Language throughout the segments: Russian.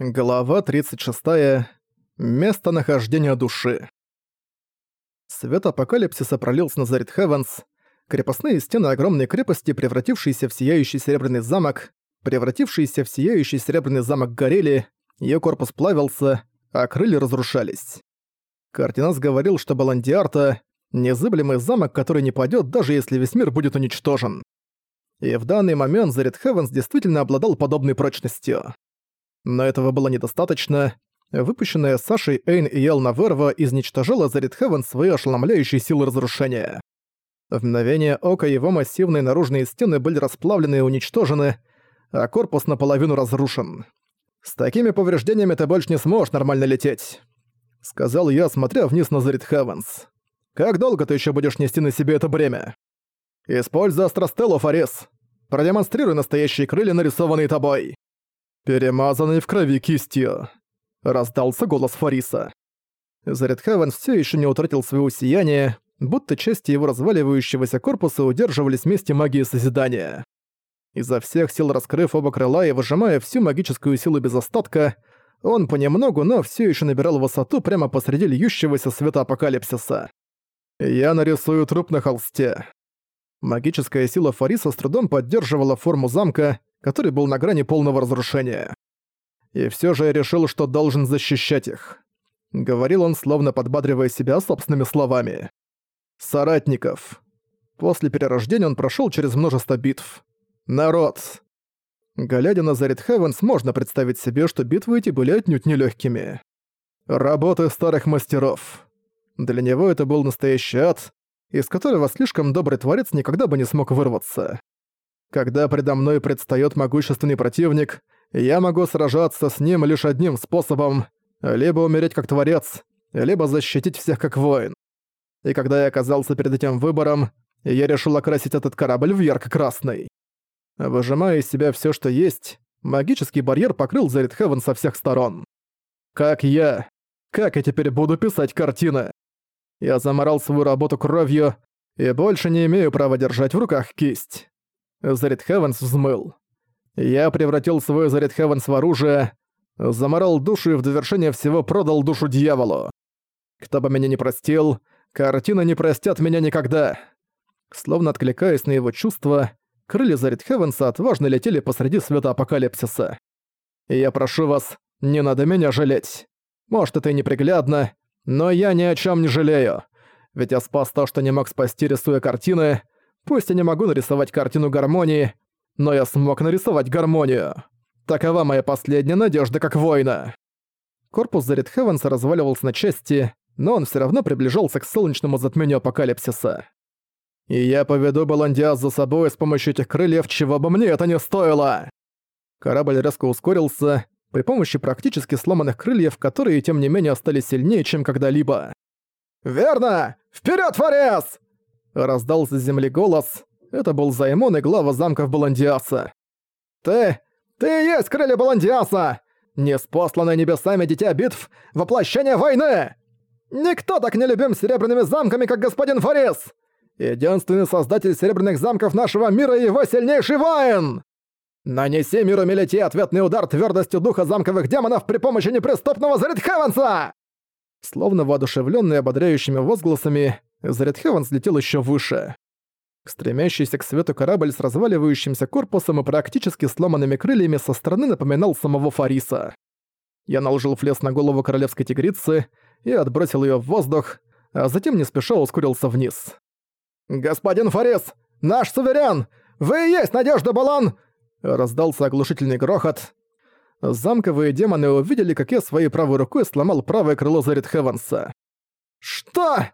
Глава 36. Местонахождение души. Свет апокалипсиса пролился на Зарит Хевенс. Крепостные стены огромной крепости, превратившиеся в сияющий серебряный замок, превратившиеся в сияющий серебряный замок горели, ее корпус плавился, а крылья разрушались. Картинас говорил, что Баландиарта — незыблемый замок, который не падет, даже если весь мир будет уничтожен. И в данный момент Зарит Хевенс действительно обладал подобной прочностью. Но этого было недостаточно. Выпущенная Сашей Эйн и Елна Верва изничтожила за Ридхевен свои ошеломляющие силы разрушения. В мгновение ока его массивные наружные стены были расплавлены и уничтожены, а корпус наполовину разрушен. «С такими повреждениями ты больше не сможешь нормально лететь», — сказал я, смотря вниз на Зарит Хевенс. «Как долго ты еще будешь нести на себе это бремя?» «Используй Астростеллу, Фарис. Продемонстрируй настоящие крылья, нарисованные тобой». «Перемазанный в крови кистью», — раздался голос Фариса. Зарядхавен все еще не утратил своего сияния, будто части его разваливающегося корпуса удерживались вместе магии созидания. Изо всех сил раскрыв оба крыла и выжимая всю магическую силу без остатка, он понемногу, но все еще набирал высоту прямо посреди льющегося света апокалипсиса. «Я нарисую труп на холсте». Магическая сила Фариса с трудом поддерживала форму замка, который был на грани полного разрушения. И все же я решил, что должен защищать их. Говорил он, словно подбадривая себя собственными словами. «Соратников». После перерождения он прошел через множество битв. «Народ». Глядя на Зарит Хевенс, можно представить себе, что битвы эти были отнюдь нелегкими. Работы старых мастеров. Для него это был настоящий ад, из которого слишком добрый творец никогда бы не смог вырваться. Когда предо мной предстаёт могущественный противник, я могу сражаться с ним лишь одним способом — либо умереть как творец, либо защитить всех как воин. И когда я оказался перед этим выбором, я решил окрасить этот корабль в ярко-красный. Выжимая из себя всё, что есть, магический барьер покрыл Зарит Хевен со всех сторон. Как я? Как я теперь буду писать картины? Я заморал свою работу кровью и больше не имею права держать в руках кисть. Зарит Хевенс взмыл. Я превратил свой Зарит Хевенс в оружие, заморал душу и в довершение всего продал душу дьяволу. Кто бы меня не простил, картины не простят меня никогда. Словно откликаясь на его чувства, крылья Зарит Хевенса отважно летели посреди света апокалипсиса. Я прошу вас, не надо меня жалеть. Может, это и неприглядно, но я ни о чем не жалею. Ведь я спас то, что не мог спасти, рисуя картины, Пусть я не могу нарисовать картину гармонии, но я смог нарисовать гармонию. Такова моя последняя надежда как воина. Корпус Зарит Хевенса разваливался на части, но он все равно приближался к солнечному затмению апокалипсиса. И я поведу Баландиас за собой с помощью этих крыльев, чего бы мне это не стоило. Корабль резко ускорился при помощи практически сломанных крыльев, которые, тем не менее, стали сильнее, чем когда-либо. «Верно! Вперед, Форес!» Раздался с земли голос. Это был Займон и глава замков Баландиаса. «Ты... ты и есть крылья Баландиаса! Неспосланное небесами дитя битв, воплощение войны! Никто так не любим серебряными замками, как господин Форис! Единственный создатель серебряных замков нашего мира и его сильнейший воин! Нанеси миру Мелити ответный удар твердостью духа замковых демонов при помощи неприступного Зарит Хевенса!» Словно воодушевленный ободряющими возгласами, Заряд Хевен взлетел еще выше. Стремящийся к свету корабль с разваливающимся корпусом и практически сломанными крыльями со стороны напоминал самого Фариса. Я наложил флес на голову королевской тигрицы и отбросил ее в воздух, а затем не спеша ускорился вниз. «Господин Фарис! Наш суверен! Вы и есть Надежда Балан!» Раздался оглушительный грохот. Замковые демоны увидели, как я своей правой рукой сломал правое крыло Зарит Хевенса. «Что?»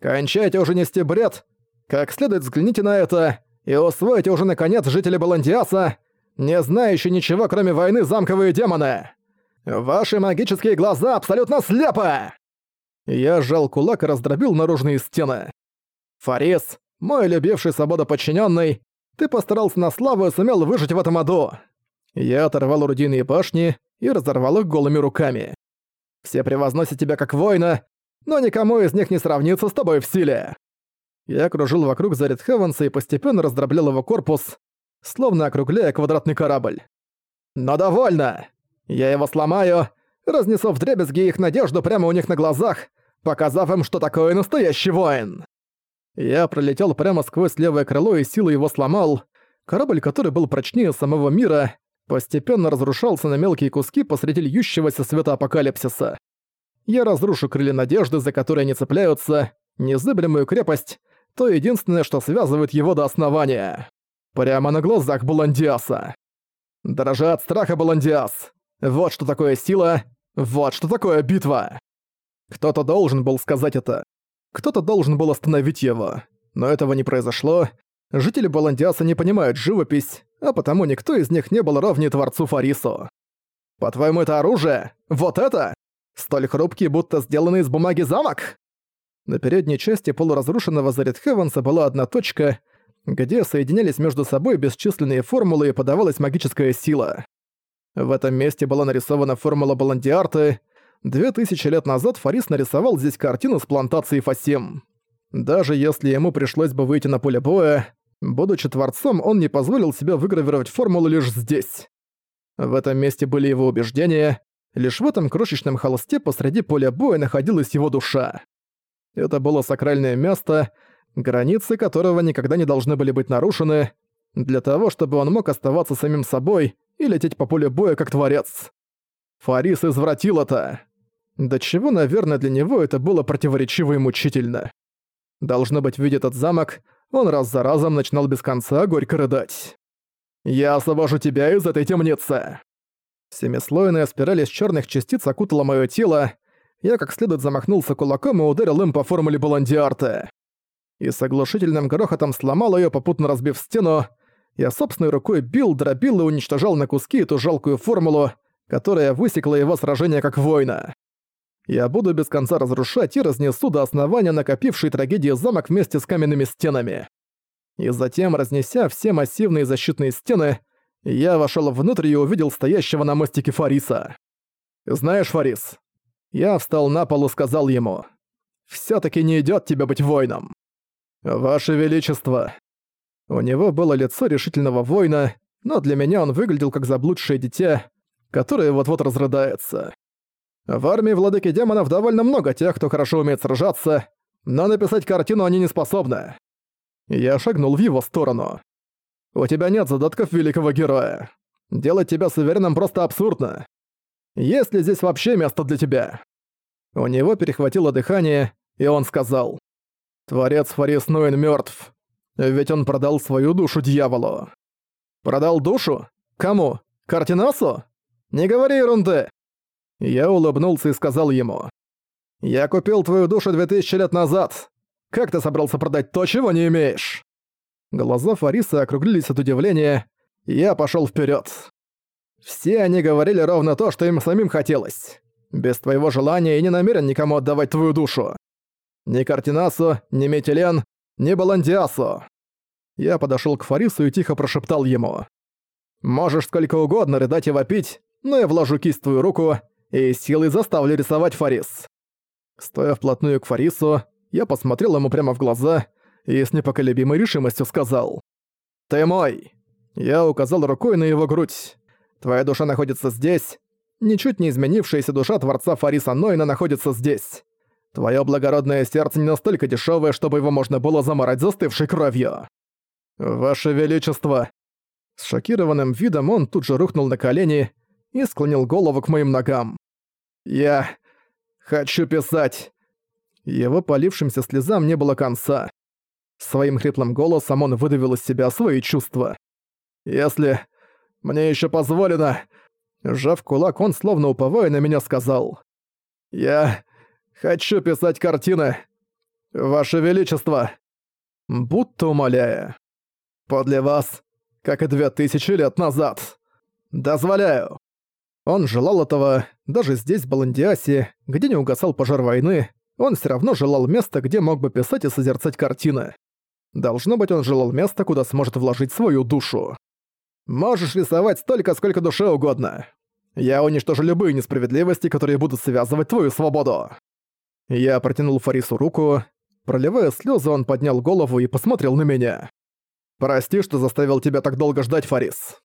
Кончайте уже нести бред! Как следует взгляните на это и усвойте уже наконец жители Баландиаса, не знающие ничего кроме войны замковые демоны! Ваши магические глаза абсолютно слепы!» Я сжал кулак и раздробил наружные стены. «Фарис, мой любивший свобода подчиненный, ты постарался на славу и сумел выжить в этом аду!» Я оторвал орудийные башни и разорвал их голыми руками. «Все превозносят тебя как воина, но никому из них не сравнится с тобой в силе!» Я кружил вокруг Зарит Хевенса и постепенно раздроблял его корпус, словно округляя квадратный корабль. «Но довольно! Я его сломаю, разнесу вдребезги их надежду прямо у них на глазах, показав им, что такое настоящий воин. Я пролетел прямо сквозь левое крыло и силой его сломал. Корабль, который был прочнее самого мира, постепенно разрушался на мелкие куски посреди льющегося света апокалипсиса. Я разрушу крылья надежды, за которые они цепляются, незыблемую крепость, то единственное, что связывает его до основания. Прямо на глазах Баландиаса. Дрожа от страха Баландиас. Вот что такое сила, вот что такое битва. Кто-то должен был сказать это. Кто-то должен был остановить его. Но этого не произошло. Жители Баландиаса не понимают живопись, а потому никто из них не был ровнее Творцу Фарису. «По-твоему, это оружие? Вот это? Столь хрупкий, будто сделанный из бумаги замок?» На передней части полуразрушенного Зарит Хевенса была одна точка, где соединялись между собой бесчисленные формулы и подавалась магическая сила. В этом месте была нарисована формула Баландиарты. Две тысячи лет назад Фарис нарисовал здесь картину с плантацией Фасим. Даже если ему пришлось бы выйти на поле боя, будучи творцом, он не позволил себе выгравировать формулу лишь здесь. В этом месте были его убеждения, лишь в этом крошечном холсте посреди поля боя находилась его душа. Это было сакральное место, границы которого никогда не должны были быть нарушены, для того, чтобы он мог оставаться самим собой и лететь по полю боя как творец. Фарис извратил это. До чего, наверное, для него это было противоречиво и мучительно. Должно быть, видя этот замок, он раз за разом начинал без конца горько рыдать. «Я освобожу тебя из этой темницы!» Семислойная спираль из черных частиц окутала мое тело, я как следует замахнулся кулаком и ударил им по формуле Баландиарта. И с оглушительным грохотом сломал ее, попутно разбив стену. Я собственной рукой бил, дробил и уничтожал на куски эту жалкую формулу, которая высекла его сражение как воина. Я буду без конца разрушать и разнесу до основания накопивший трагедии замок вместе с каменными стенами. И затем, разнеся все массивные защитные стены, я вошел внутрь и увидел стоящего на мостике Фариса. «Знаешь, Фарис, я встал на пол и сказал ему, «Всё-таки не идёт тебе быть воином». «Ваше Величество». У него было лицо решительного воина, но для меня он выглядел как заблудшее дитя, которое вот-вот разрыдается. В армии владыки демонов довольно много тех, кто хорошо умеет сражаться, но написать картину они не способны. Я шагнул в его сторону. У тебя нет задатков великого героя. Делать тебя суверенным просто абсурдно. Есть ли здесь вообще место для тебя?» У него перехватило дыхание, и он сказал. «Творец Фарис Нуэн мёртв, ведь он продал свою душу дьяволу». «Продал душу? Кому? Картинасу? Не говори ерунды!» Я улыбнулся и сказал ему. «Я купил твою душу две тысячи лет назад. Как ты собрался продать то, чего не имеешь?» Глаза Фариса округлились от удивления, я пошёл вперёд. Все они говорили ровно то, что им самим хотелось. Без твоего желания я не намерен никому отдавать твою душу. Ни Картинасу, ни Метилен, ни Баландиасу. Я подошёл к Фарису и тихо прошептал ему. «Можешь сколько угодно рыдать и вопить, но я вложу кисть в твою руку и силой заставлю рисовать Фарис». Стоя вплотную к Фарису, я посмотрел ему прямо в глаза и с непоколебимой решимостью сказал. «Ты мой!» Я указал рукой на его грудь. Твоя душа находится здесь. Ничуть не изменившаяся душа Творца Фариса Нойна находится здесь. Твое благородное сердце не настолько дешевое, чтобы его можно было заморать застывшей кровью. Ваше Величество!» С шокированным видом он тут же рухнул на колени и склонил голову к моим ногам. «Я хочу писать!» Его полившимся слезам не было конца. Своим хриплым голосом он выдавил из себя свои чувства. «Если мне еще позволено...» Сжав кулак, он, словно уповая на меня, сказал. «Я хочу писать картины, Ваше Величество!» Будто умоляя. «Подле вас, как и две тысячи лет назад. Дозволяю!» Он желал этого, даже здесь, в Баландиасе, где не угасал пожар войны, он все равно желал места, где мог бы писать и созерцать картины. Должно быть, он желал места, куда сможет вложить свою душу. Можешь рисовать столько, сколько душе угодно. Я уничтожу любые несправедливости, которые будут связывать твою свободу». Я протянул Фарису руку. Проливая слезы, он поднял голову и посмотрел на меня. «Прости, что заставил тебя так долго ждать, Фарис.